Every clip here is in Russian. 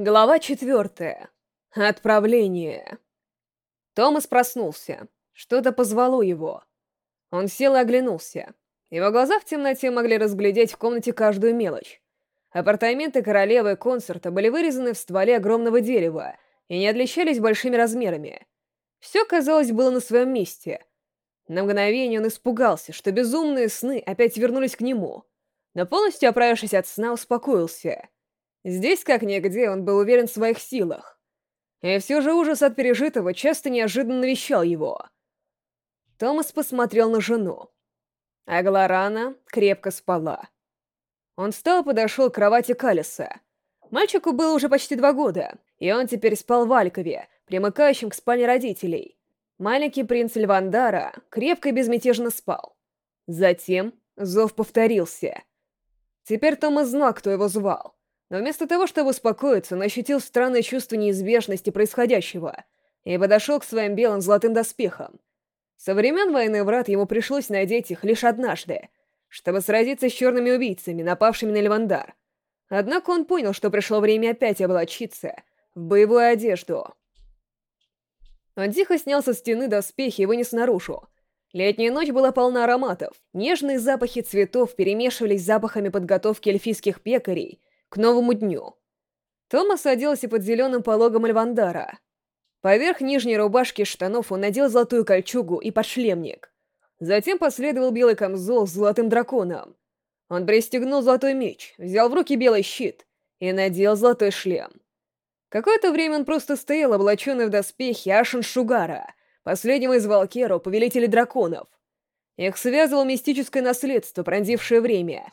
Глава четвертая. Отправление. Томас проснулся. Что-то позвало его. Он сел и оглянулся. Его глаза в темноте могли разглядеть в комнате каждую мелочь. Апартаменты королевы концерта были вырезаны в стволе огромного дерева и не отличались большими размерами. Все, казалось, было на своем месте. На мгновение он испугался, что безумные сны опять вернулись к нему, но полностью оправившись от сна, успокоился — Здесь, как нигде, он был уверен в своих силах. И все же ужас от пережитого часто неожиданно навещал его. Томас посмотрел на жену. Агларана крепко спала. Он встал и подошел к кровати Калиса. Мальчику было уже почти два года, и он теперь спал в Алькове, примыкающем к спальне родителей. Маленький принц Львандара крепко и безмятежно спал. Затем зов повторился. Теперь Томас знал, кто его звал. Но вместо того, чтобы успокоиться, он ощутил странное чувство неизбежности происходящего и подошел к своим белым золотым доспехам. Со времен войны врат ему пришлось надеть их лишь однажды, чтобы сразиться с черными убийцами, напавшими на Левандар. Однако он понял, что пришло время опять облачиться в боевую одежду. Он тихо снял со стены доспехи и вынес наружу. Летняя ночь была полна ароматов. Нежные запахи цветов перемешивались с запахами подготовки эльфийских пекарей — к новому дню. Томас оделся под зеленым пологом Альвандара. Поверх нижней рубашки и штанов он надел золотую кольчугу и подшлемник. Затем последовал белый камзол с золотым драконом. Он пристегнул золотой меч, взял в руки белый щит и надел золотой шлем. Какое-то время он просто стоял, облаченный в доспехи Ашен Шугара, последнего из Валкеру, повелителей драконов. Их связывало мистическое наследство, пронзившее время.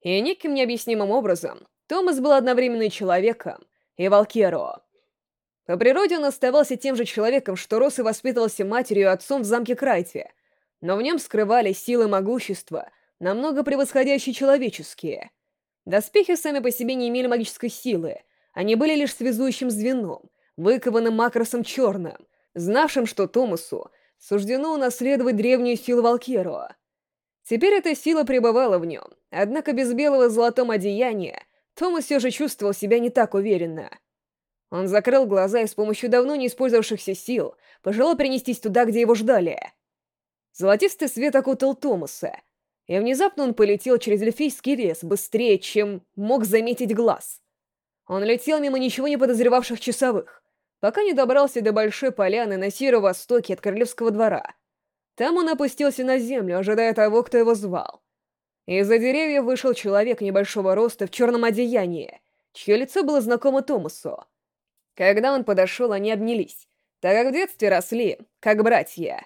И неким необъяснимым образом Томас был одновременно человеком, и Валкеро. По природе он оставался тем же человеком, что рос и воспитывался матерью и отцом в замке Крайте, но в нем скрывались силы могущества, намного превосходящие человеческие. Доспехи сами по себе не имели магической силы, они были лишь связующим звеном, выкованным макросом черным, знавшим, что Томасу суждено унаследовать древнюю силу Валкеро. Теперь эта сила пребывала в нем, однако без белого золотом одеяния Томас все же чувствовал себя не так уверенно. Он закрыл глаза и с помощью давно не использовавшихся сил пожелал принестись туда, где его ждали. Золотистый свет окутал Томаса, и внезапно он полетел через эльфийский лес быстрее, чем мог заметить глаз. Он летел мимо ничего не подозревавших часовых, пока не добрался до большой поляны на северо-востоке от королевского двора. Там он опустился на землю, ожидая того, кто его звал. Из-за деревьев вышел человек небольшого роста в черном одеянии, чье лицо было знакомо Томасу. Когда он подошел, они обнялись, так как в детстве росли, как братья.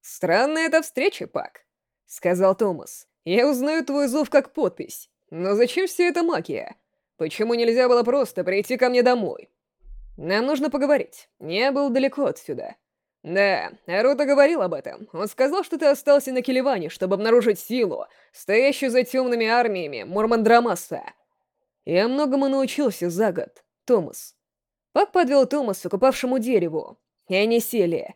«Странная эта встреча, Пак», — сказал Томас. «Я узнаю твой зов как подпись. Но зачем вся эта магия? Почему нельзя было просто прийти ко мне домой? Нам нужно поговорить. Я был далеко отсюда». «Да, Арута говорил об этом. Он сказал, что ты остался на Келеване, чтобы обнаружить силу, стоящую за темными армиями Мурмандрамаса. Я многому научился за год, Томас». Пак подвел Томаса к упавшему дереву, и они сели.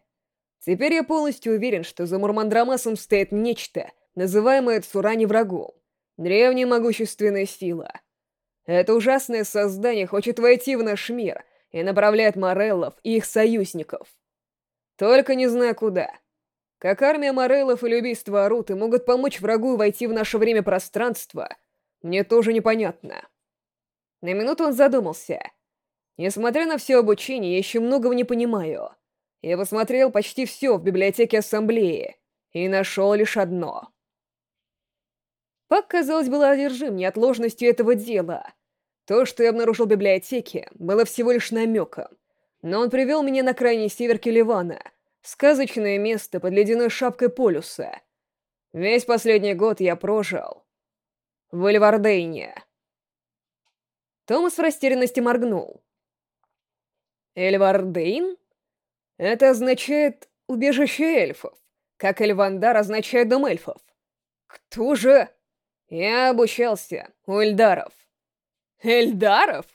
Теперь я полностью уверен, что за Мурмандрамасом стоит нечто, называемое Цурани врагом. Древняя могущественная сила. Это ужасное создание хочет войти в наш мир и направляет Мореллов и их союзников. Только не знаю куда. Как армия Морейлов или убийство Аруты могут помочь врагу войти в наше время пространство, мне тоже непонятно. На минуту он задумался. Несмотря на все обучение, я еще многого не понимаю. Я посмотрел почти все в библиотеке Ассамблеи и нашел лишь одно. Пак, казалось, был одержим неотложностью этого дела. То, что я обнаружил в библиотеке, было всего лишь намеком но он привел меня на крайний север Келивана, сказочное место под ледяной шапкой полюса. Весь последний год я прожил в Эльвардейне. Томас в растерянности моргнул. Эльвардейн? Это означает «убежище эльфов», как Эльвандар означает «дом эльфов». Кто же? Я обучался у Эльдаров. Эльдаров?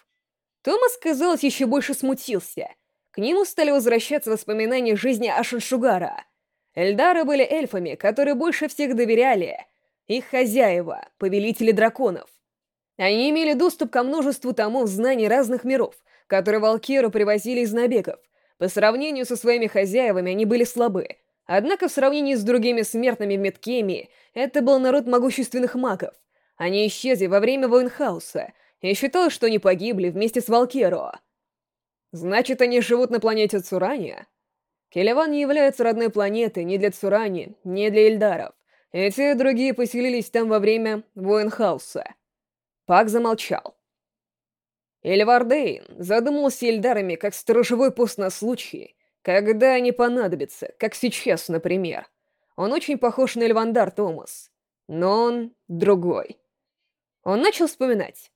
Томас, казалось, еще больше смутился — к нему стали возвращаться воспоминания жизни Ашиншугара. Эльдары были эльфами, которые больше всех доверяли. Их хозяева, повелители драконов. Они имели доступ ко множеству томов знаний разных миров, которые Валкиру привозили из набегов. По сравнению со своими хозяевами они были слабы. Однако в сравнении с другими смертными в Меткемии, это был народ могущественных магов. Они исчезли во время войн хаоса, и считалось, что они погибли вместе с Валкеро. Значит, они живут на планете Цурания? Келеван не является родной планетой ни для Цурани, ни для Эльдаров. Эти и другие поселились там во время войн хаоса. Пак замолчал. Эльвардейн задумался Эльдарами как сторожевой пост на случай, когда они понадобятся, как сейчас, например. Он очень похож на Эльвандар Томас, но он другой. Он начал вспоминать.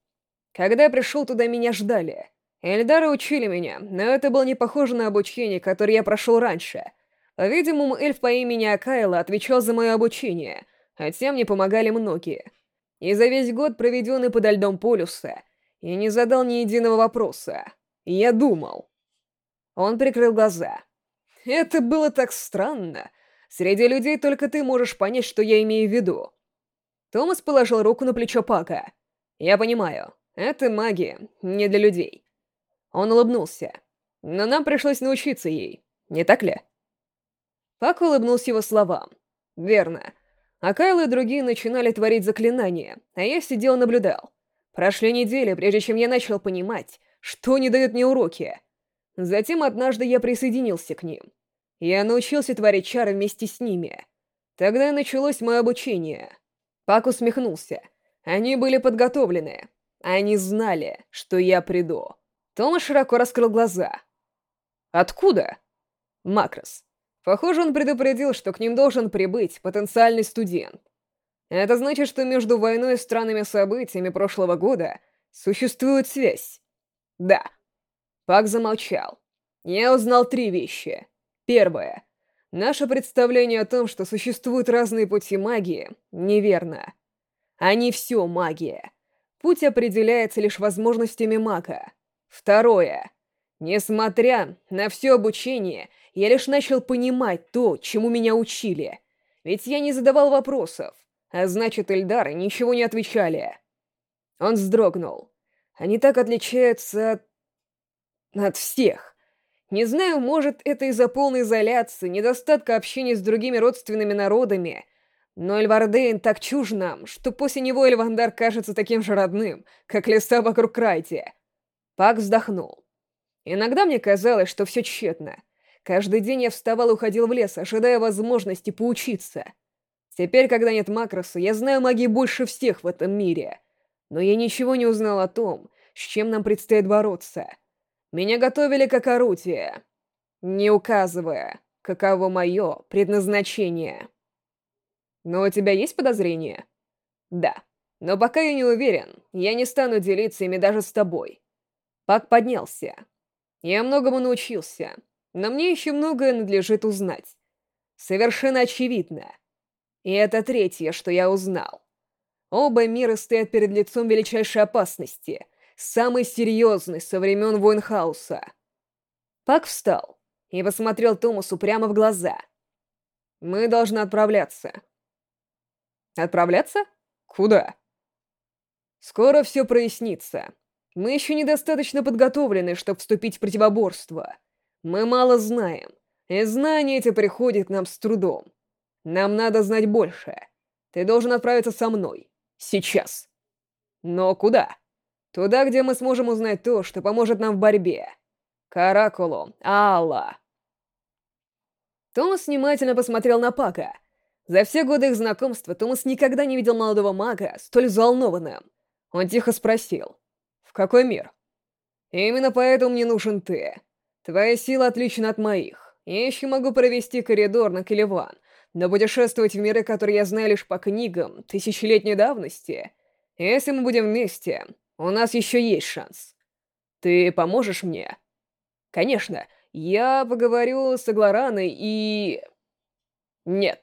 Когда я пришел туда, меня ждали. Эльдары учили меня, но это было не похоже на обучение, которое я прошел раньше. По-видимому, эльф по имени Акайла отвечал за мое обучение, хотя мне помогали многие. И за весь год, проведенный подо льдом полюса, я не задал ни единого вопроса. Я думал. Он прикрыл глаза. Это было так странно. Среди людей только ты можешь понять, что я имею в виду. Томас положил руку на плечо Пака. Я понимаю, это магия, не для людей. Он улыбнулся. Но нам пришлось научиться ей, не так ли? Пак улыбнулся его словам. Верно. А Кайл и другие начинали творить заклинания, а я сидел и наблюдал. Прошли недели, прежде чем я начал понимать, что не дают мне уроки. Затем однажды я присоединился к ним. Я научился творить чары вместе с ними. Тогда началось мое обучение. Пак усмехнулся. Они были подготовлены. Они знали, что я приду. Тома широко раскрыл глаза. «Откуда?» «Макрос. Похоже, он предупредил, что к ним должен прибыть потенциальный студент. Это значит, что между войной и странными событиями прошлого года существует связь. Да. Пак замолчал. Я узнал три вещи. Первое. Наше представление о том, что существуют разные пути магии, неверно. Они все магия. Путь определяется лишь возможностями мага. Второе. Несмотря на все обучение, я лишь начал понимать то, чему меня учили. Ведь я не задавал вопросов, а значит, Эльдары ничего не отвечали. Он вздрогнул. Они так отличаются от... от всех. Не знаю, может, это из-за полной изоляции, недостатка общения с другими родственными народами, но Эльвардейн так чужд нам, что после него Эльвандар кажется таким же родным, как леса вокруг Крайте. Пак вздохнул. Иногда мне казалось, что все тщетно. Каждый день я вставал и уходил в лес, ожидая возможности поучиться. Теперь, когда нет Макроса, я знаю магии больше всех в этом мире. Но я ничего не узнал о том, с чем нам предстоит бороться. Меня готовили как орудие, не указывая, каково мое предназначение. Но у тебя есть подозрения? Да. Но пока я не уверен, я не стану делиться ими даже с тобой. Пак поднялся. Я многому научился, но мне еще многое надлежит узнать. Совершенно очевидно. И это третье, что я узнал. Оба мира стоят перед лицом величайшей опасности, самой серьезной со времен Войнхауса. Пак встал и посмотрел Томасу прямо в глаза. «Мы должны отправляться». «Отправляться? Куда?» «Скоро все прояснится. Мы еще недостаточно подготовлены, чтобы вступить в противоборство». Мы мало знаем, и знания эти приходят нам с трудом. Нам надо знать больше. Ты должен отправиться со мной. Сейчас. Но куда? Туда, где мы сможем узнать то, что поможет нам в борьбе. Каракулу, Алла. Томас внимательно посмотрел на Пака. За все годы их знакомства Томас никогда не видел молодого мага столь взволнованным. Он тихо спросил. «В какой мир?» «Именно поэтому мне нужен ты. Твоя сила отлична от моих. Я еще могу провести коридор на Келеван, но путешествовать в миры, которые я знаю лишь по книгам, тысячелетней давности... Если мы будем вместе, у нас еще есть шанс. Ты поможешь мне? Конечно, я поговорю с Аглараной и... Нет.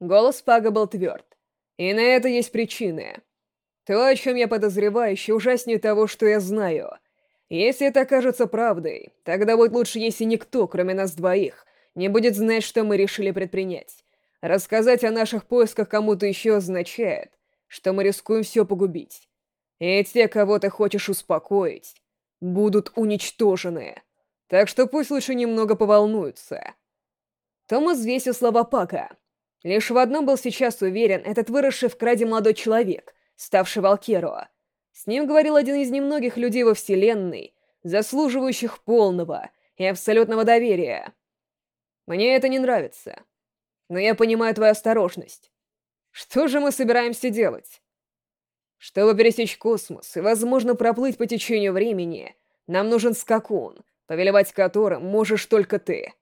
Голос Пага был тверд. И на это есть причины. То, о чем я подозреваю, еще ужаснее того, что я знаю — если это окажется правдой, тогда будет лучше, если никто, кроме нас двоих, не будет знать, что мы решили предпринять. Рассказать о наших поисках кому-то еще означает, что мы рискуем все погубить. И те, кого ты хочешь успокоить, будут уничтожены. Так что пусть лучше немного поволнуются. Томас взвесил слова Пака. Лишь в одном был сейчас уверен этот выросший в краде молодой человек, ставший Валкеро. С ним говорил один из немногих людей во Вселенной, заслуживающих полного и абсолютного доверия. Мне это не нравится. Но я понимаю твою осторожность. Что же мы собираемся делать? Чтобы пересечь космос и, возможно, проплыть по течению времени, нам нужен скакун, повелевать которым можешь только ты.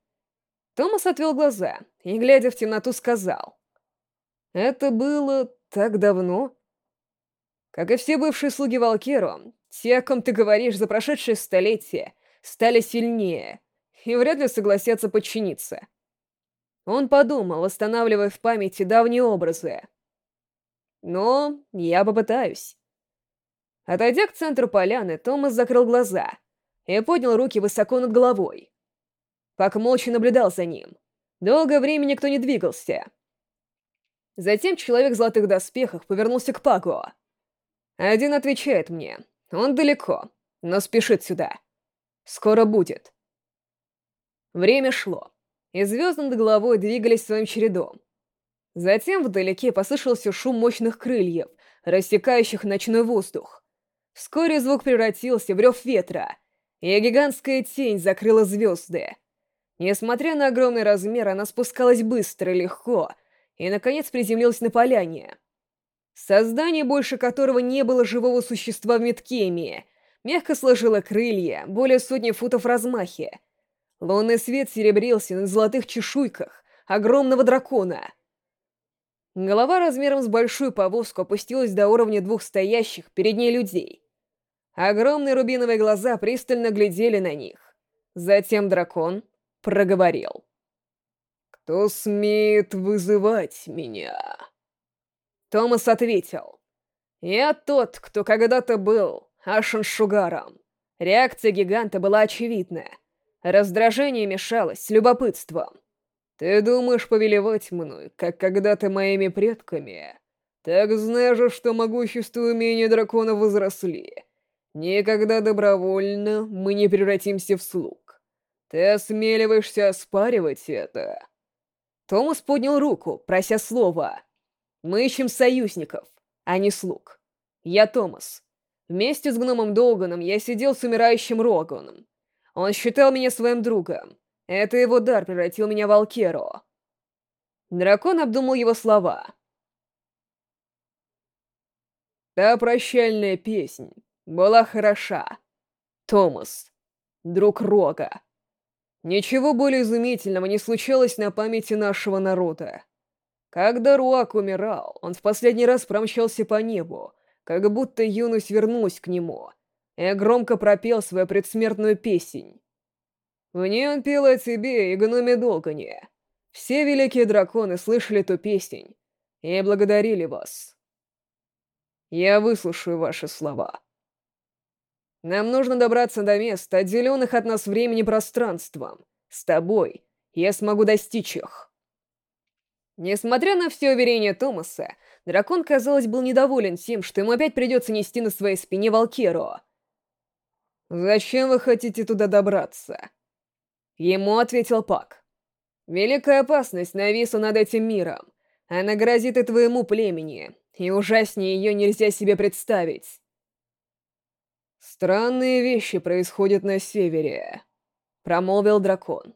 Томас отвел глаза и, глядя в темноту, сказал. Это было так давно. Как и все бывшие слуги Валкеро, те, о ком ты говоришь за прошедшее столетие, стали сильнее и вряд ли согласятся подчиниться. Он подумал, восстанавливая в памяти давние образы. Но я попытаюсь. Отойдя к центру поляны, Томас закрыл глаза и поднял руки высоко над головой. Пак молча наблюдал за ним. Долгое время никто не двигался. Затем человек в золотых доспехах повернулся к Паку. Один отвечает мне. Он далеко, но спешит сюда. Скоро будет. Время шло и звезды над головой двигались своим чередом. Затем вдалеке послышался шум мощных крыльев, рассекающих ночной воздух. Вскоре звук превратился в рев ветра, и гигантская тень закрыла звезды. Несмотря на огромный размер, она спускалась быстро легко, и, наконец, приземлилась на поляне. Создание, больше которого не было живого существа в Меткемии, мягко сложило крылья, более сотни футов размахи, Лунный свет серебрился на золотых чешуйках огромного дракона. Голова размером с большую повозку опустилась до уровня двух стоящих перед ней людей. Огромные рубиновые глаза пристально глядели на них. Затем дракон проговорил. «Кто смеет вызывать меня?» Томас ответил. «Я тот, кто когда-то был Ашеншугаром». Реакция гиганта была очевидная. Раздражение мешалось с любопытством. «Ты думаешь повелевать мной, как когда-то моими предками? Так знаешь, что могущество и умения дракона возросли. Никогда добровольно мы не превратимся в слуг. Ты осмеливаешься оспаривать это?» Томас поднял руку, прося слова. «Мы ищем союзников, а не слуг. Я Томас. Вместе с гномом Долганом я сидел с умирающим Роганом. Он считал меня своим другом. Это его дар превратил меня в Алкеру. Дракон обдумал его слова. Та прощальная песнь была хороша. Томас, друг Рога. Ничего более изумительного не случалось на памяти нашего народа. Когда Руак умирал, он в последний раз промчался по небу, как будто юность вернулась к нему, и громко пропел свою предсмертную песнь. В ней он пел о тебе и гноме Долгане. Все великие драконы слышали ту песнь и благодарили вас. Я выслушаю ваши слова. Нам нужно добраться до мест, отделенных от нас времени пространством. С тобой я смогу достичь их. Несмотря на все уверения Томаса, дракон, казалось, был недоволен тем, что ему опять придется нести на своей спине Валкеру — «Зачем вы хотите туда добраться?» Ему ответил Пак. «Великая опасность нависла над этим миром. Она грозит и твоему племени, и ужаснее ее нельзя себе представить». «Странные вещи происходят на севере», — промолвил дракон.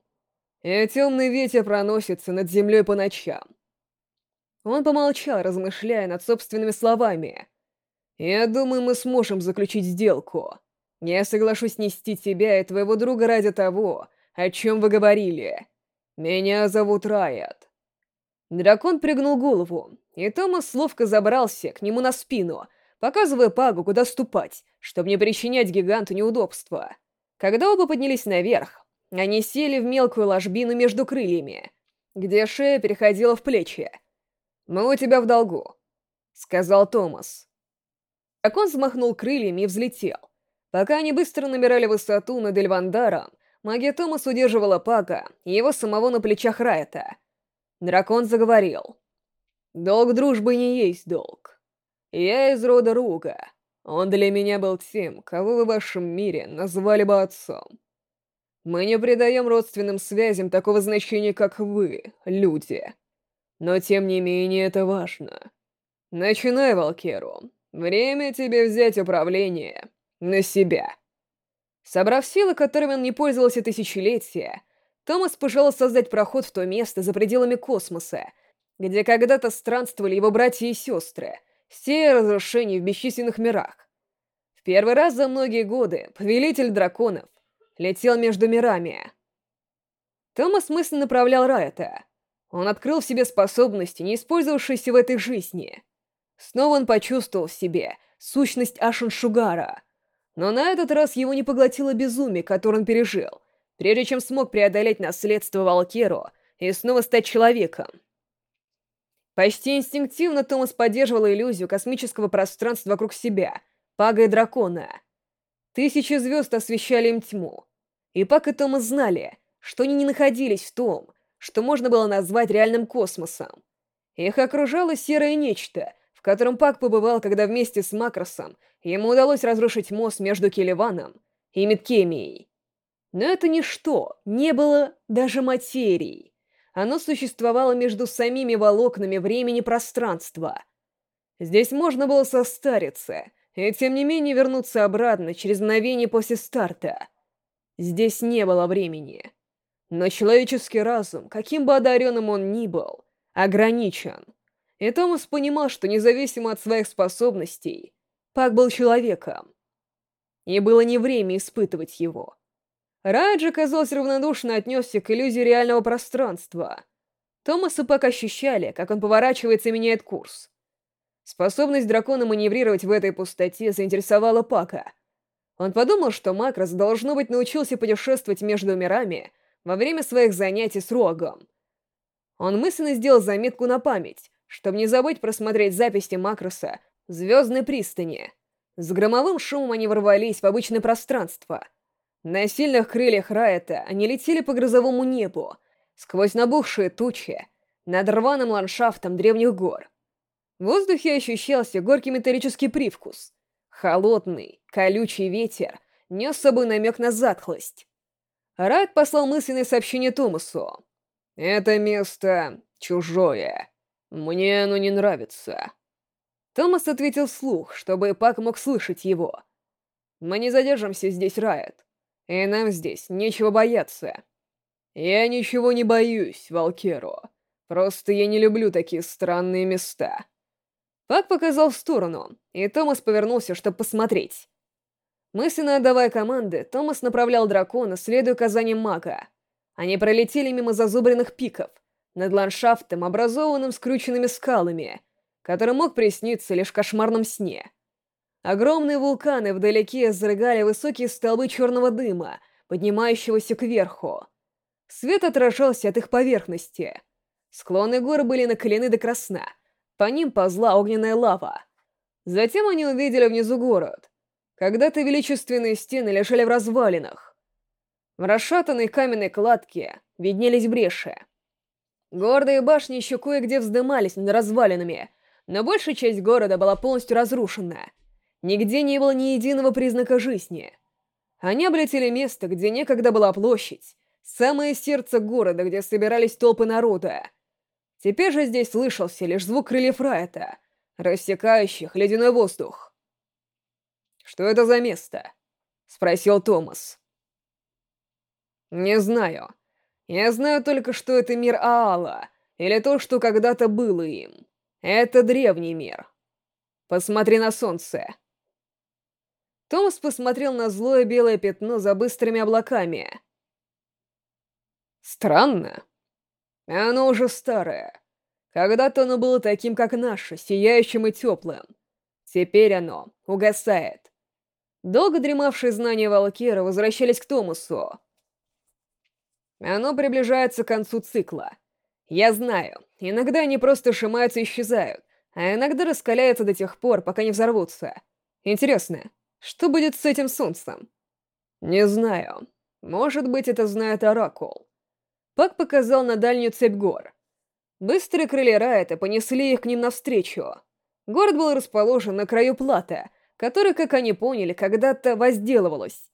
«И темный ветер проносится над землей по ночам». Он помолчал, размышляя над собственными словами. «Я думаю, мы сможем заключить сделку». Я соглашусь нести тебя и твоего друга ради того, о чем вы говорили. Меня зовут Райат». Дракон пригнул голову, и Томас ловко забрался к нему на спину, показывая Пагу, куда ступать, чтобы не причинять гиганту неудобства. Когда оба поднялись наверх, они сели в мелкую ложбину между крыльями, где шея переходила в плечи. «Мы у тебя в долгу», — сказал Томас. Дракон взмахнул крыльями и взлетел. Пока они быстро набирали высоту над Эльвандаром, магия Томас удерживала Пака и его самого на плечах Райта. Дракон заговорил. «Долг дружбы не есть долг. Я из рода Руга. Он для меня был тем, кого вы в вашем мире назвали бы отцом. Мы не придаем родственным связям такого значения, как вы, люди. Но тем не менее это важно. Начинай, Валкеру. Время тебе взять управление на себя. Собрав силы, которыми он не пользовался тысячелетия, Томас пожелал создать проход в то место за пределами космоса, где когда-то странствовали его братья и сестры, все разрушения в бесчисленных мирах. В первый раз за многие годы Повелитель Драконов летел между мирами. Томас мысленно направлял Райта. Он открыл в себе способности, не использовавшиеся в этой жизни. Снова он почувствовал в себе сущность Ашин Шугара. Но на этот раз его не поглотило безумие, которое он пережил, прежде чем смог преодолеть наследство Валкеру и снова стать человеком. Почти инстинктивно Томас поддерживал иллюзию космического пространства вокруг себя, Пага и Дракона. Тысячи звезд освещали им тьму. И Пак и Томас знали, что они не находились в том, что можно было назвать реальным космосом. Их окружало серое нечто, в котором Пак побывал, когда вместе с Макросом ему удалось разрушить мост между Келеваном и Миткемией. Но это ничто, не было даже материи. Оно существовало между самими волокнами времени пространства. Здесь можно было состариться, и тем не менее вернуться обратно через мгновение после старта. Здесь не было времени. Но человеческий разум, каким бы одаренным он ни был, ограничен. И Томас понимал, что независимо от своих способностей, Пак был человеком. И было не время испытывать его. Раджа, казалось, равнодушно отнесся к иллюзии реального пространства. Томас и Пак ощущали, как он поворачивается и меняет курс. Способность дракона маневрировать в этой пустоте заинтересовала Пака. Он подумал, что Макрос, должно быть, научился путешествовать между мирами во время своих занятий с Рогом. Он мысленно сделал заметку на память, чтобы не забыть просмотреть записи Макроса в Звездной пристани. С громовым шумом они ворвались в обычное пространство — на сильных крыльях Райта они летели по грозовому небу, сквозь набухшие тучи, над рваным ландшафтом древних гор. В воздухе ощущался горький металлический привкус. Холодный, колючий ветер нес с собой намек на затхлость. Райт послал мысленное сообщение Томасу. «Это место чужое. Мне оно не нравится». Томас ответил вслух, чтобы Пак мог слышать его. «Мы не задержимся здесь, Райт. И нам здесь нечего бояться. Я ничего не боюсь, Валкеро. Просто я не люблю такие странные места. Пак показал в сторону, и Томас повернулся, чтобы посмотреть. Мысленно отдавая команды, Томас направлял дракона, следуя указаниям мага. Они пролетели мимо зазубренных пиков, над ландшафтом, образованным скрюченными скалами, который мог присниться лишь в кошмарном сне. Огромные вулканы вдалеке изрыгали высокие столбы черного дыма, поднимающегося кверху. Свет отражался от их поверхности. Склоны гор были накалены до красна. По ним ползла огненная лава. Затем они увидели внизу город. Когда-то величественные стены лежали в развалинах. В расшатанной каменной кладке виднелись бреши. Гордые башни еще кое-где вздымались над развалинами, но большая часть города была полностью разрушена — Нигде не было ни единого признака жизни. Они облетели место, где некогда была площадь, самое сердце города, где собирались толпы народа. Теперь же здесь слышался лишь звук крыльев Райта, рассекающих ледяной воздух. «Что это за место?» — спросил Томас. «Не знаю. Я знаю только, что это мир Аала, или то, что когда-то было им. Это древний мир. Посмотри на солнце». Томас посмотрел на злое белое пятно за быстрыми облаками. Странно. Оно уже старое. Когда-то оно было таким, как наше, сияющим и теплым. Теперь оно угасает. Долго дремавшие знания Валкира возвращались к Томасу. Оно приближается к концу цикла. Я знаю, иногда они просто сжимаются и исчезают, а иногда раскаляются до тех пор, пока не взорвутся. Интересно, что будет с этим солнцем? Не знаю. Может быть, это знает Оракул. Пак показал на дальнюю цепь гор. Быстрые крылья Райта понесли их к ним навстречу. Город был расположен на краю плата, которое, как они поняли, когда-то возделывалось.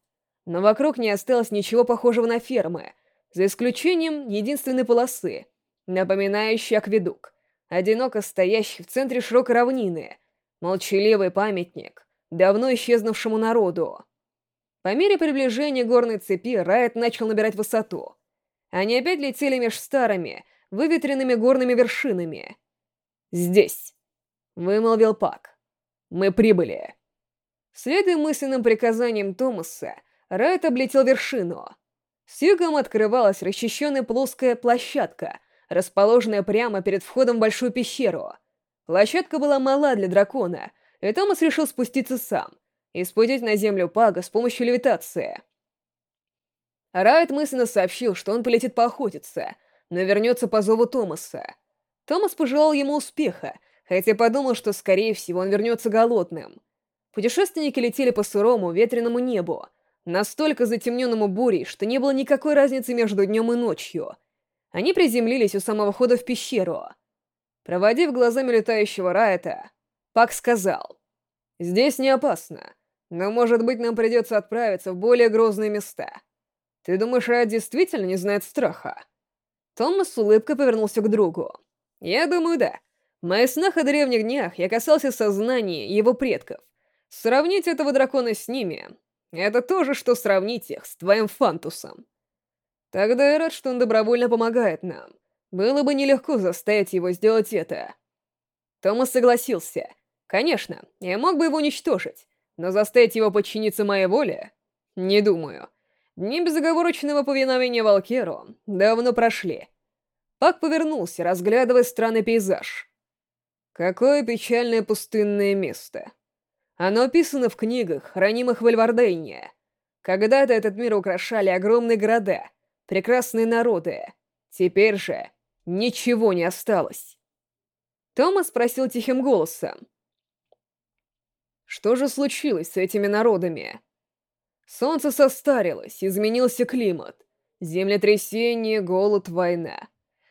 Но вокруг не осталось ничего похожего на фермы, за исключением единственной полосы, напоминающей акведук, одиноко стоящий в центре широкой равнины, молчаливый памятник давно исчезнувшему народу. По мере приближения горной цепи Райт начал набирать высоту. Они опять летели меж старыми, выветренными горными вершинами. «Здесь», — вымолвил Пак. «Мы прибыли». Следуя мысленным приказаниям Томаса, Райт облетел вершину. С югом открывалась расчищенная плоская площадка, расположенная прямо перед входом в большую пещеру. Площадка была мала для дракона, и Томас решил спуститься сам и спустить на землю Пага с помощью левитации. Райт мысленно сообщил, что он полетит поохотиться, но вернется по зову Томаса. Томас пожелал ему успеха, хотя подумал, что, скорее всего, он вернется голодным. Путешественники летели по сырому, ветреному небу, настолько затемненному бурей, что не было никакой разницы между днем и ночью. Они приземлились у самого входа в пещеру. Проводив глазами летающего Райта, Пак сказал, «Здесь не опасно, но, может быть, нам придется отправиться в более грозные места. Ты думаешь, Райт действительно не знает страха?» Томас с улыбкой повернулся к другу. «Я думаю, да. В моих снах о древних днях я касался сознания его предков. Сравнить этого дракона с ними — это то же, что сравнить их с твоим Фантусом. Тогда я рад, что он добровольно помогает нам. Было бы нелегко заставить его сделать это». Томас согласился. «Конечно, я мог бы его уничтожить, но заставить его подчиниться моей воле? Не думаю. Дни безоговорочного повиновения Валкеру давно прошли. Пак повернулся, разглядывая странный пейзаж. Какое печальное пустынное место. Оно описано в книгах, хранимых в Эльвардейне. Когда-то этот мир украшали огромные города, прекрасные народы. Теперь же ничего не осталось. Томас спросил тихим голосом. Что же случилось с этими народами? Солнце состарилось, изменился климат. Землетрясение, голод, война.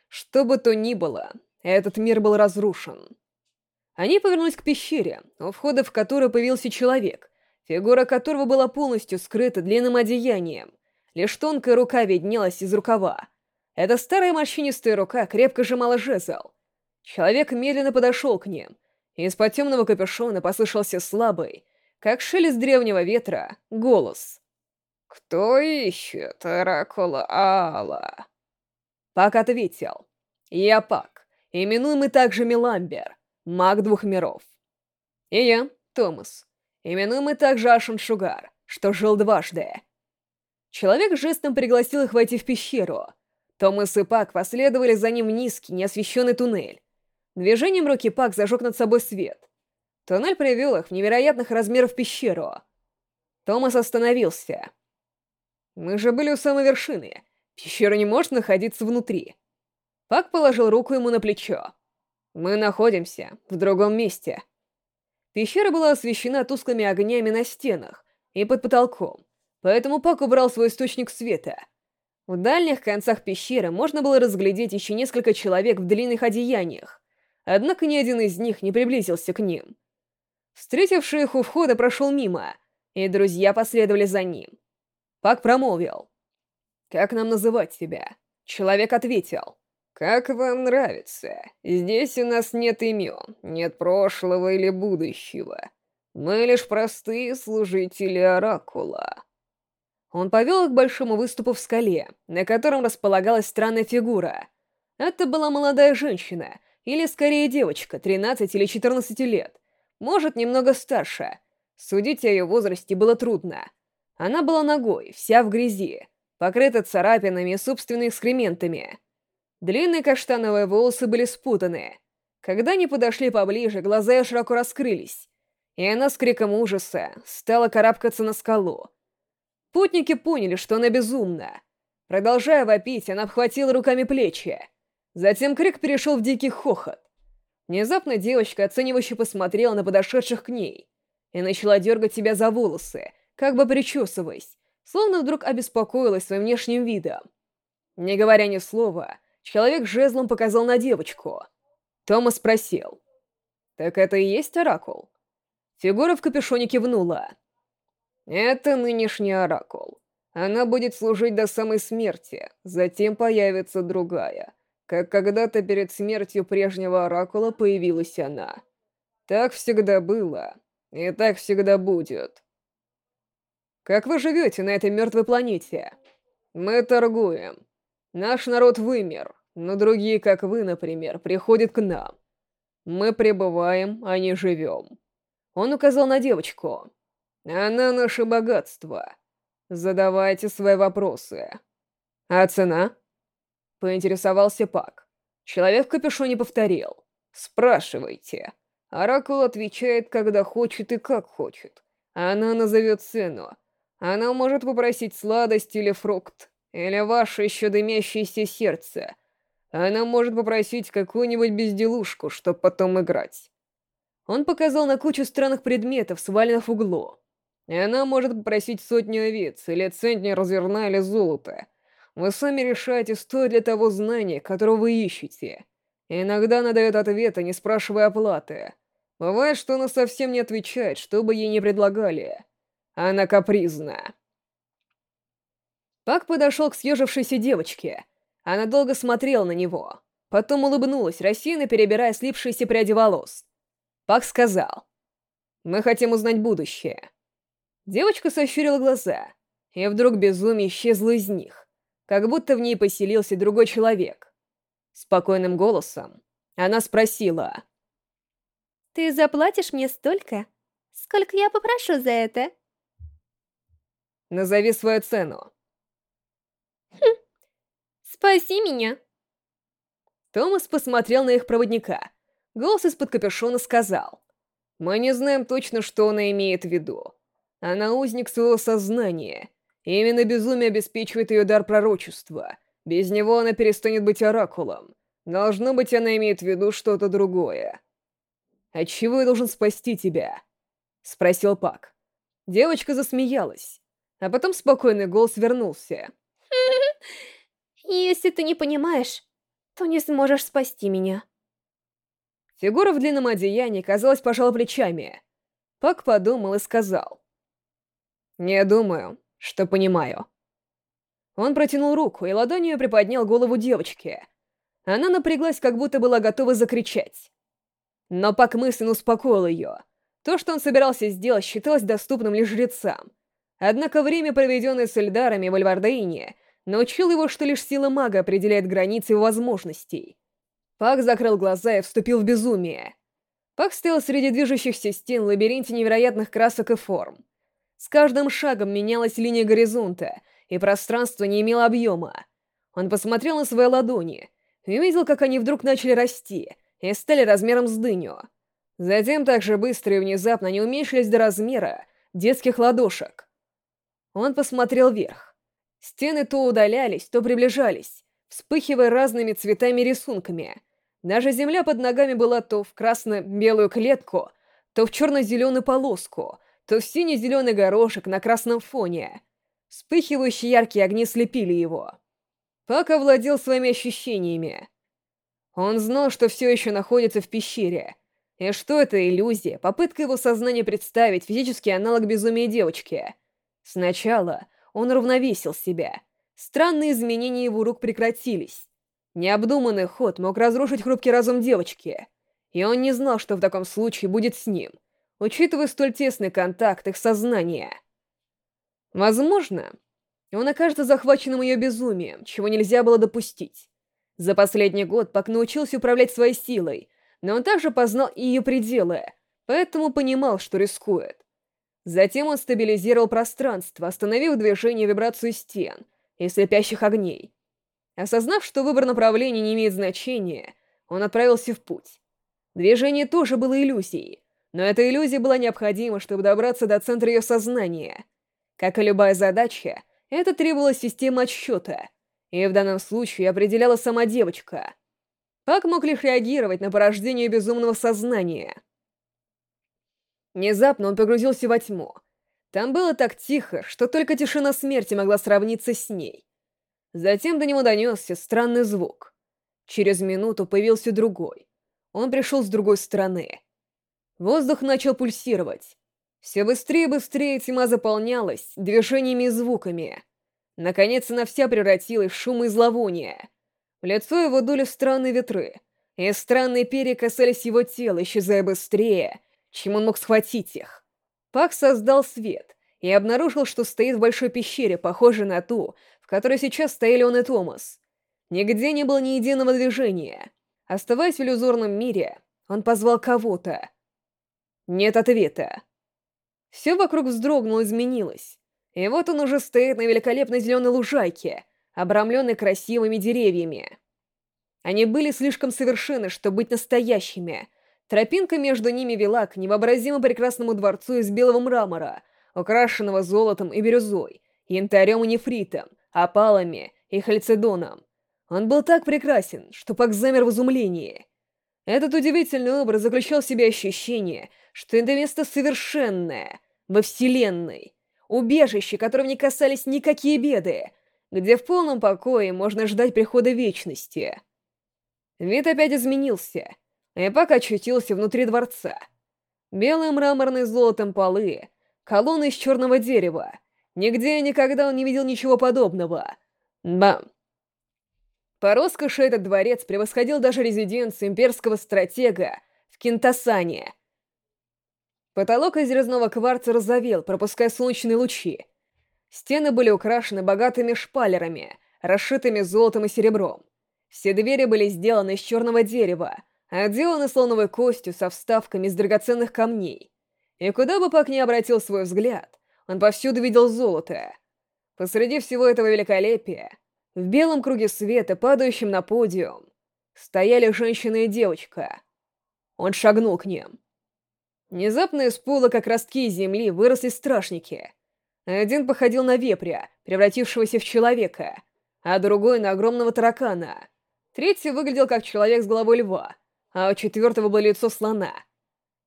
Что бы то ни было, этот мир был разрушен. Они повернулись к пещере, у входа в которую появился человек, фигура которого была полностью скрыта длинным одеянием. Лишь тонкая рука виднелась из рукава. Эта старая морщинистая рука крепко сжимала жезл. Человек медленно подошел к ним. Из-под темного капюшона послышался слабый, как шелест древнего ветра, голос. «Кто ищет оракула Алла?» Пак ответил. «Я Пак, именуемый также Миламбер, маг двух миров». «И я, Томас, именуемый также Ашен Шугар, что жил дважды». Человек жестом пригласил их войти в пещеру. Томас и Пак последовали за ним в низкий, неосвещенный туннель. Движением руки Пак зажег над собой свет. Туннель привел их в невероятных размеров пещеру. Томас остановился. «Мы же были у самой вершины. Пещера не может находиться внутри». Пак положил руку ему на плечо. «Мы находимся в другом месте». Пещера была освещена тусклыми огнями на стенах и под потолком, поэтому Пак убрал свой источник света. В дальних концах пещеры можно было разглядеть еще несколько человек в длинных одеяниях, однако ни один из них не приблизился к ним. Встретивший их у входа прошел мимо, и друзья последовали за ним. Пак промолвил. «Как нам называть тебя?» Человек ответил. «Как вам нравится. Здесь у нас нет имен, нет прошлого или будущего. Мы лишь простые служители Оракула». Он повел их к большому выступу в скале, на котором располагалась странная фигура. Это была молодая женщина, или скорее девочка, 13 или 14 лет, может, немного старше. Судить о ее возрасте было трудно. Она была ногой, вся в грязи, покрыта царапинами и собственными экскрементами. Длинные каштановые волосы были спутаны. Когда они подошли поближе, глаза ее широко раскрылись, и она с криком ужаса стала карабкаться на скалу. Путники поняли, что она безумна. Продолжая вопить, она обхватила руками плечи. Затем крик перешел в дикий хохот. Внезапно девочка оценивающе посмотрела на подошедших к ней и начала дергать себя за волосы, как бы причесываясь, словно вдруг обеспокоилась своим внешним видом. Не говоря ни слова, человек жезлом показал на девочку. Тома спросил. «Так это и есть Оракул?» Фигура в капюшоне кивнула. «Это нынешний оракул. Она будет служить до самой смерти, затем появится другая. Как когда-то перед смертью прежнего оракула появилась она. Так всегда было, и так всегда будет. Как вы живете на этой мертвой планете? Мы торгуем. Наш народ вымер, но другие, как вы, например, приходят к нам. Мы пребываем, а не живем. Он указал на девочку. Она наше богатство. Задавайте свои вопросы. А цена? Поинтересовался Пак. Человек в капюшоне повторил. Спрашивайте. Оракул отвечает, когда хочет и как хочет. Она назовет цену. Она может попросить сладость или фрукт, или ваше еще дымящееся сердце. Она может попросить какую-нибудь безделушку, чтоб потом играть. Он показал на кучу странных предметов, сваленных в углу. Она может попросить сотню овец, или центнер зерна, или золота. Вы сами решаете, стоит ли того знания, которого вы ищете. Иногда она дает ответы, не спрашивая оплаты. Бывает, что она совсем не отвечает, что бы ей ни предлагали. Она капризна. Пак подошел к съежившейся девочке. Она долго смотрела на него. Потом улыбнулась, рассеянно перебирая слипшиеся пряди волос. Пак сказал. «Мы хотим узнать будущее». Девочка сощурила глаза, и вдруг безумие исчезло из них, как будто в ней поселился другой человек. Спокойным голосом она спросила. «Ты заплатишь мне столько, сколько я попрошу за это?» Назови свою цену. Хм. Спаси меня. Томас посмотрел на их проводника. Голос из-под капюшона сказал. Мы не знаем точно, что она имеет в виду. Она узник своего сознания. Именно безумие обеспечивает ее дар пророчества. Без него она перестанет быть оракулом. Должно быть, она имеет в виду что-то другое. «Отчего я должен спасти тебя?» — спросил Пак. Девочка засмеялась. А потом спокойный голос вернулся. «Если ты не понимаешь, то не сможешь спасти меня». Фигура в длинном одеянии, казалось, пожала плечами. Пак подумал и сказал. «Не думаю, что понимаю». Он протянул руку и ладонью приподнял голову девочки. Она напряглась, как будто была готова закричать. Но Пак мысленно успокоил ее. То, что он собирался сделать, считалось доступным лишь жрецам. Однако время, проведенное с Эльдарами в Альвардейне, научил его, что лишь сила мага определяет границы его возможностей. Пак закрыл глаза и вступил в безумие. Пак стоял среди движущихся стен в лабиринте невероятных красок и форм. С каждым шагом менялась линия горизонта, и пространство не имело объема. Он посмотрел на свои ладони и увидел, как они вдруг начали расти и стали размером с дыню. Затем так же быстро и внезапно они уменьшились до размера детских ладошек. Он посмотрел вверх. Стены то удалялись, то приближались, вспыхивая разными цветами и рисунками. Даже земля под ногами была то в красно-белую клетку, то в черно-зеленую полоску, то в сине-зеленый горошек на красном фоне. Вспыхивающие яркие огни слепили его. Пак овладел своими ощущениями. Он знал, что все еще находится в пещере, и что это иллюзия, попытка его сознания представить физический аналог безумия девочки — Сначала он равновесил себя. Странные изменения его рук прекратились. Необдуманный ход мог разрушить хрупкий разум девочки, и он не знал, что в таком случае будет с ним, учитывая столь тесный контакт их сознания. Возможно, он окажется захваченным ее безумием, чего нельзя было допустить. За последний год Пак научился управлять своей силой, но он также познал и ее пределы, поэтому понимал, что рискует. Затем он стабилизировал пространство, остановив движение вибрацию стен и слепящих огней. Осознав, что выбор направления не имеет значения, он отправился в путь. Движение тоже было иллюзией, но эта иллюзия была необходима, чтобы добраться до центра ее сознания. Как и любая задача, это требовала система отсчета, и в данном случае определяла сама девочка. Пак мог лишь реагировать на порождение безумного сознания — Внезапно он погрузился во тьму. Там было так тихо, что только тишина смерти могла сравниться с ней. Затем до него донесся странный звук. Через минуту появился другой. Он пришел с другой стороны. Воздух начал пульсировать. Все быстрее и быстрее тьма заполнялась движениями и звуками. Наконец она вся превратилась в шум и зловоние. В лицо его дули странные ветры, и странные перья касались его тела, исчезая быстрее, чем он мог схватить их. Пак создал свет и обнаружил, что стоит в большой пещере, похожей на ту, в которой сейчас стояли он и Томас. Нигде не было ни единого движения. Оставаясь в иллюзорном мире, он позвал кого-то. Нет ответа. Все вокруг вздрогнуло, изменилось. И вот он уже стоит на великолепной зеленой лужайке, обрамленной красивыми деревьями. Они были слишком совершенны, чтобы быть настоящими. Тропинка между ними вела к невообразимо прекрасному дворцу из белого мрамора, украшенного золотом и бирюзой, янтарем и нефритом, опалами и хальцедоном. Он был так прекрасен, что Пак замер в изумлении. Этот удивительный образ заключал в себе ощущение, что это место совершенное, во Вселенной, убежище, которого не касались никакие беды, где в полном покое можно ждать прихода вечности. Вид опять изменился, и Пак очутился внутри дворца. Белые мраморные золотом полы, колонны из черного дерева. Нигде и никогда он не видел ничего подобного. Бам! По роскоши этот дворец превосходил даже резиденцию имперского стратега в Кентасане. Потолок из резного кварца розовел, пропуская солнечные лучи. Стены были украшены богатыми шпалерами, расшитыми золотом и серебром. Все двери были сделаны из черного дерева, отделаны слоновой костью со вставками из драгоценных камней. И куда бы Пак ни обратил свой взгляд, он повсюду видел золото. Посреди всего этого великолепия в белом круге света, падающем на подиум, стояли женщина и девочка. Он шагнул к ним. Внезапно из пола, как ростки земли, выросли страшники. Один походил на вепря, превратившегося в человека, а другой — на огромного таракана. Третий выглядел как человек с головой льва, а у четвертого было лицо слона.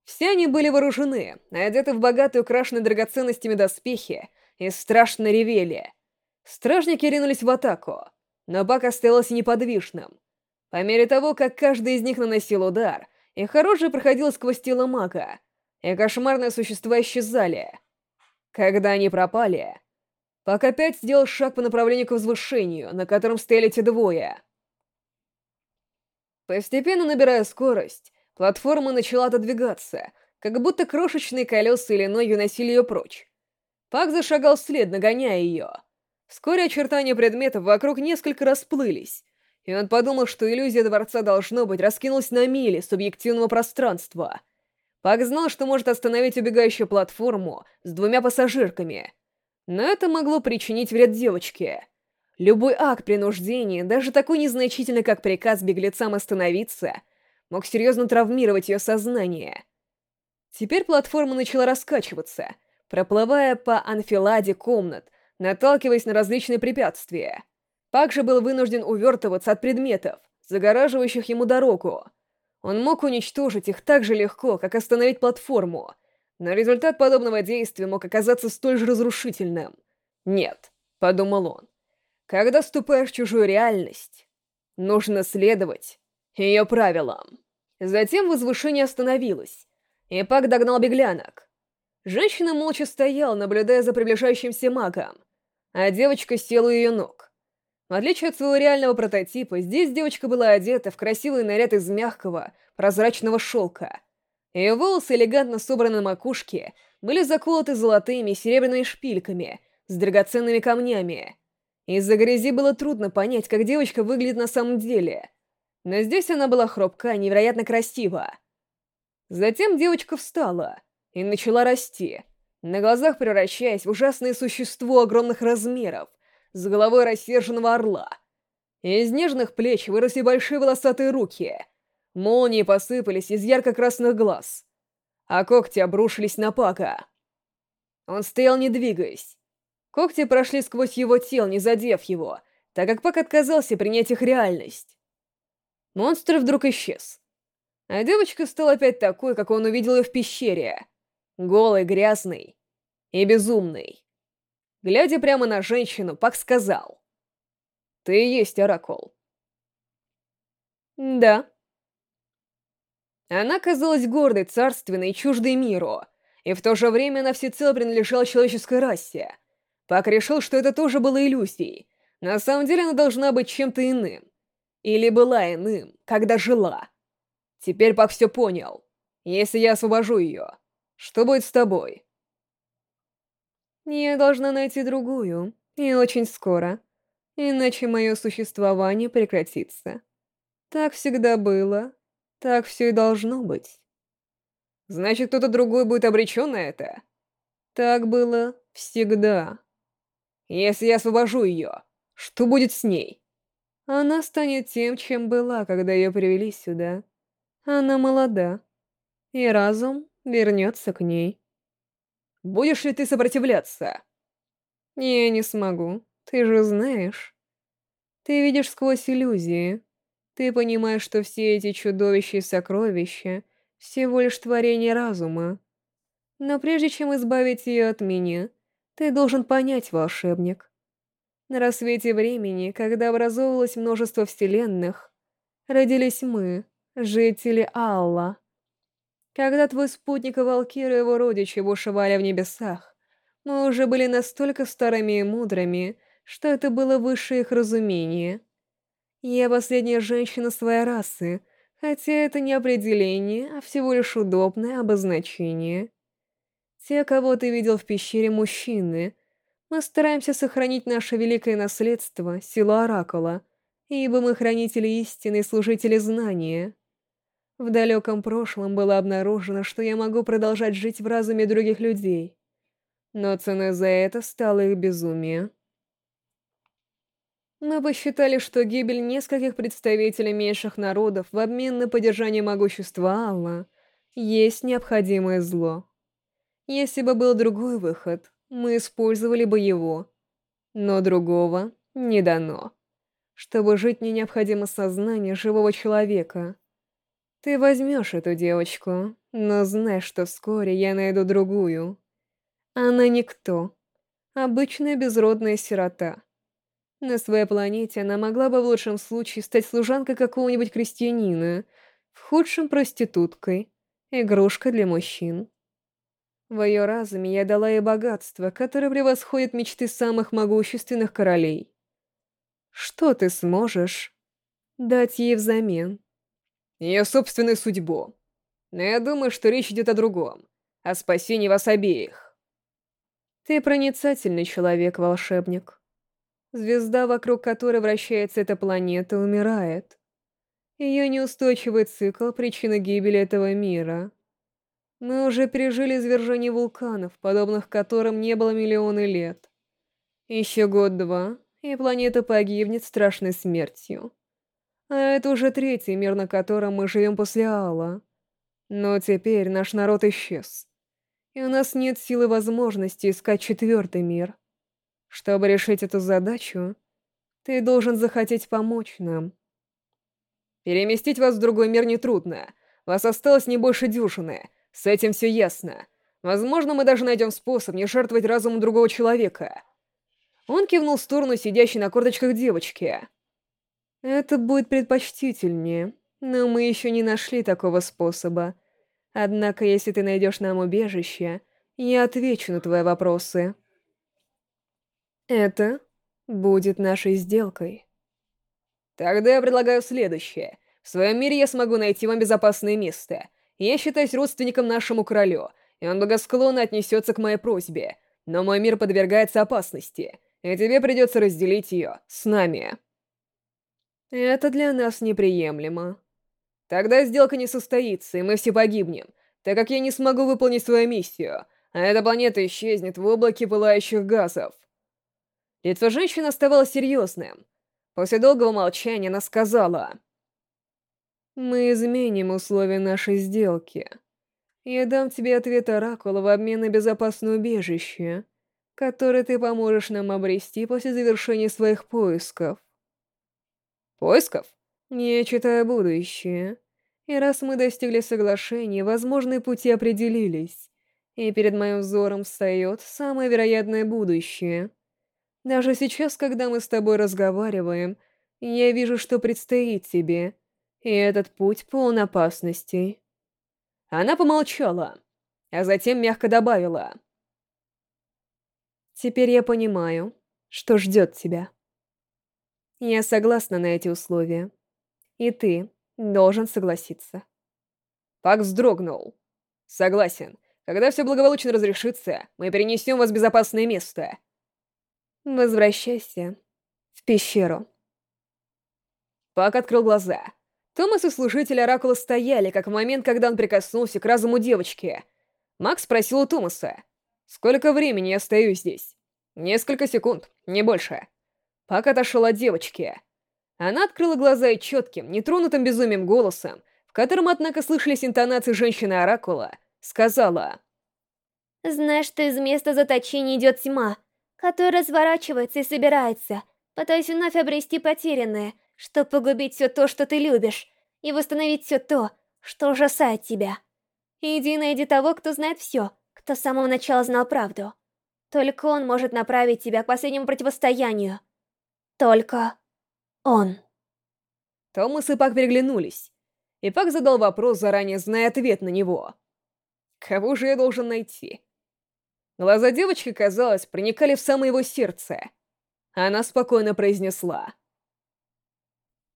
Все они были вооружены, одеты в богатые украшенные драгоценностями доспехи и страшно ревели — Стражники ринулись в атаку, но Бак оставался неподвижным. По мере того, как каждый из них наносил удар, их оружие проходило сквозь тело мага, и кошмарные существа исчезали. Когда они пропали, Пак опять сделал шаг по направлению к возвышению, на котором стояли те двое. Постепенно набирая скорость, платформа начала отодвигаться, как будто крошечные колеса или ноги уносили ее прочь. Пак зашагал вслед, нагоняя ее. Вскоре очертания предметов вокруг несколько расплылись, и он подумал, что иллюзия дворца, должно быть, раскинулась на мили субъективного пространства. Пак знал, что может остановить убегающую платформу с двумя пассажирками, но это могло причинить вред девочке. Любой акт принуждения, даже такой незначительный, как приказ беглецам остановиться, мог серьезно травмировать ее сознание. Теперь платформа начала раскачиваться, проплывая по анфиладе комнат, наталкиваясь на различные препятствия. Пак же был вынужден увертываться от предметов, загораживающих ему дорогу. Он мог уничтожить их так же легко, как остановить платформу, но результат подобного действия мог оказаться столь же разрушительным. «Нет», — подумал он, — «когда ступаешь в чужую реальность, нужно следовать ее правилам». Затем возвышение остановилось, и Пак догнал беглянок. Женщина молча стояла, наблюдая за приближающимся магом а девочка села у ее ног. В отличие от своего реального прототипа, здесь девочка была одета в красивый наряд из мягкого, прозрачного шелка. Ее волосы, элегантно собраны на макушке, были заколоты золотыми и серебряными шпильками с драгоценными камнями. Из-за грязи было трудно понять, как девочка выглядит на самом деле. Но здесь она была хрупка, невероятно красива. Затем девочка встала и начала расти — на глазах превращаясь в ужасное существо огромных размеров, с головой рассерженного орла. Из нежных плеч выросли большие волосатые руки. Молнии посыпались из ярко-красных глаз, а когти обрушились на Пака. Он стоял, не двигаясь. Когти прошли сквозь его тело, не задев его, так как Пак отказался принять их реальность. Монстр вдруг исчез. А девочка стала опять такой, как он увидел ее в пещере — голый, грязный и безумный. Глядя прямо на женщину, Пак сказал. «Ты и есть Оракул». «Да». Она казалась гордой, царственной, чуждой миру, и в то же время она всецело принадлежала человеческой расе. Пак решил, что это тоже было иллюзией. На самом деле она должна быть чем-то иным. Или была иным, когда жила. Теперь Пак все понял. Если я освобожу ее, что будет с тобой? Я должна найти другую, и очень скоро. Иначе мое существование прекратится. Так всегда было, так все и должно быть. Значит, кто-то другой будет обречен на это? Так было всегда. Если я освобожу ее, что будет с ней? Она станет тем, чем была, когда ее привели сюда. Она молода, и разум вернется к ней. Будешь ли ты сопротивляться? Я не смогу, ты же знаешь. Ты видишь сквозь иллюзии. Ты понимаешь, что все эти чудовища и сокровища — всего лишь творение разума. Но прежде чем избавить ее от меня, ты должен понять, волшебник. На рассвете времени, когда образовывалось множество вселенных, родились мы, жители Алла. Когда твой спутник и Валкир и его родичи бушевали в небесах, мы уже были настолько старыми и мудрыми, что это было выше их разумения. Я последняя женщина своей расы, хотя это не определение, а всего лишь удобное обозначение. Те, кого ты видел в пещере, мужчины. Мы стараемся сохранить наше великое наследство, силу Оракула, ибо мы хранители истины и служители знания. В далеком прошлом было обнаружено, что я могу продолжать жить в разуме других людей. Но ценой за это стало их безумие. Мы посчитали, что гибель нескольких представителей меньших народов в обмен на поддержание могущества Алла есть необходимое зло. Если бы был другой выход, мы использовали бы его. Но другого не дано. Чтобы жить, мне необходимо сознание живого человека — ты возьмешь эту девочку, но знай, что вскоре я найду другую. Она никто. Обычная безродная сирота. На своей планете она могла бы в лучшем случае стать служанкой какого-нибудь крестьянина, в худшем проституткой, игрушкой для мужчин. В ее разуме я дала ей богатство, которое превосходит мечты самых могущественных королей. Что ты сможешь дать ей взамен? Ее собственную судьбу. Но я думаю, что речь идет о другом, о спасении вас обеих. Ты проницательный человек, волшебник. Звезда, вокруг которой вращается эта планета, умирает. Ее неустойчивый цикл — причина гибели этого мира. Мы уже пережили извержение вулканов, подобных которым не было миллионы лет. Еще год-два, и планета погибнет страшной смертью. А это уже третий мир, на котором мы живем после Алла. Но теперь наш народ исчез. И у нас нет силы возможности искать четвертый мир. Чтобы решить эту задачу, ты должен захотеть помочь нам. Переместить вас в другой мир нетрудно. Вас осталось не больше дюжины. С этим все ясно. Возможно, мы даже найдем способ не жертвовать разумом другого человека. Он кивнул в сторону сидящей на корточках девочки. Это будет предпочтительнее, но мы еще не нашли такого способа. Однако, если ты найдешь нам убежище, я отвечу на твои вопросы. Это будет нашей сделкой. Тогда я предлагаю следующее. В своем мире я смогу найти вам безопасное место. Я считаюсь родственником нашему королю, и он благосклонно отнесется к моей просьбе. Но мой мир подвергается опасности, и тебе придется разделить ее с нами. Это для нас неприемлемо. Тогда сделка не состоится, и мы все погибнем, так как я не смогу выполнить свою миссию, а эта планета исчезнет в облаке пылающих газов. Лицо женщины оставалось серьезным. После долгого молчания она сказала... «Мы изменим условия нашей сделки. Я дам тебе ответ Оракула в обмен на безопасное убежище, которое ты поможешь нам обрести после завершения своих поисков. Поисков? Я читаю будущее. И раз мы достигли соглашения, возможные пути определились. И перед моим взором встает самое вероятное будущее. Даже сейчас, когда мы с тобой разговариваем, я вижу, что предстоит тебе. И этот путь полон опасностей. Она помолчала, а затем мягко добавила. «Теперь я понимаю, что ждет тебя. Я согласна на эти условия, и ты должен согласиться». Пак вздрогнул. «Согласен. Когда все благополучно разрешится, мы перенесем вас в безопасное место». «Возвращайся в пещеру». Пак открыл глаза. Томас и служитель Оракула стояли, как в момент, когда он прикоснулся к разуму девочки. Макс спросил у Томаса, «Сколько времени я стою здесь?» «Несколько секунд, не больше». Пак отошел от девочки. Она открыла глаза и четким, нетронутым безумием голосом, в котором, однако, слышались интонации женщины-оракула, сказала. «Знаешь, что из места заточения идет тьма, которая разворачивается и собирается, пытаясь вновь обрести потерянное, чтобы погубить все то, что ты любишь, и восстановить все то, что ужасает тебя. Иди найди того, кто знает все, кто с самого начала знал правду. Только он может направить тебя к последнему противостоянию. Только он. Томас и Пак переглянулись, и Пак задал вопрос, заранее зная ответ на него. «Кого же я должен найти?» Глаза девочки, казалось, проникали в самое его сердце. Она спокойно произнесла.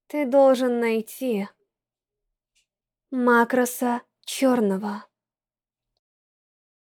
Ты должен найти Макроса Черного.